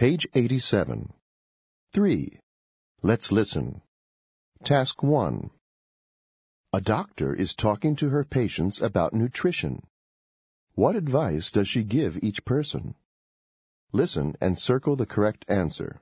Page 87. 3. Let's listen. Task 1. A doctor is talking to her patients about nutrition. What advice does she give each person? Listen and circle the correct answer.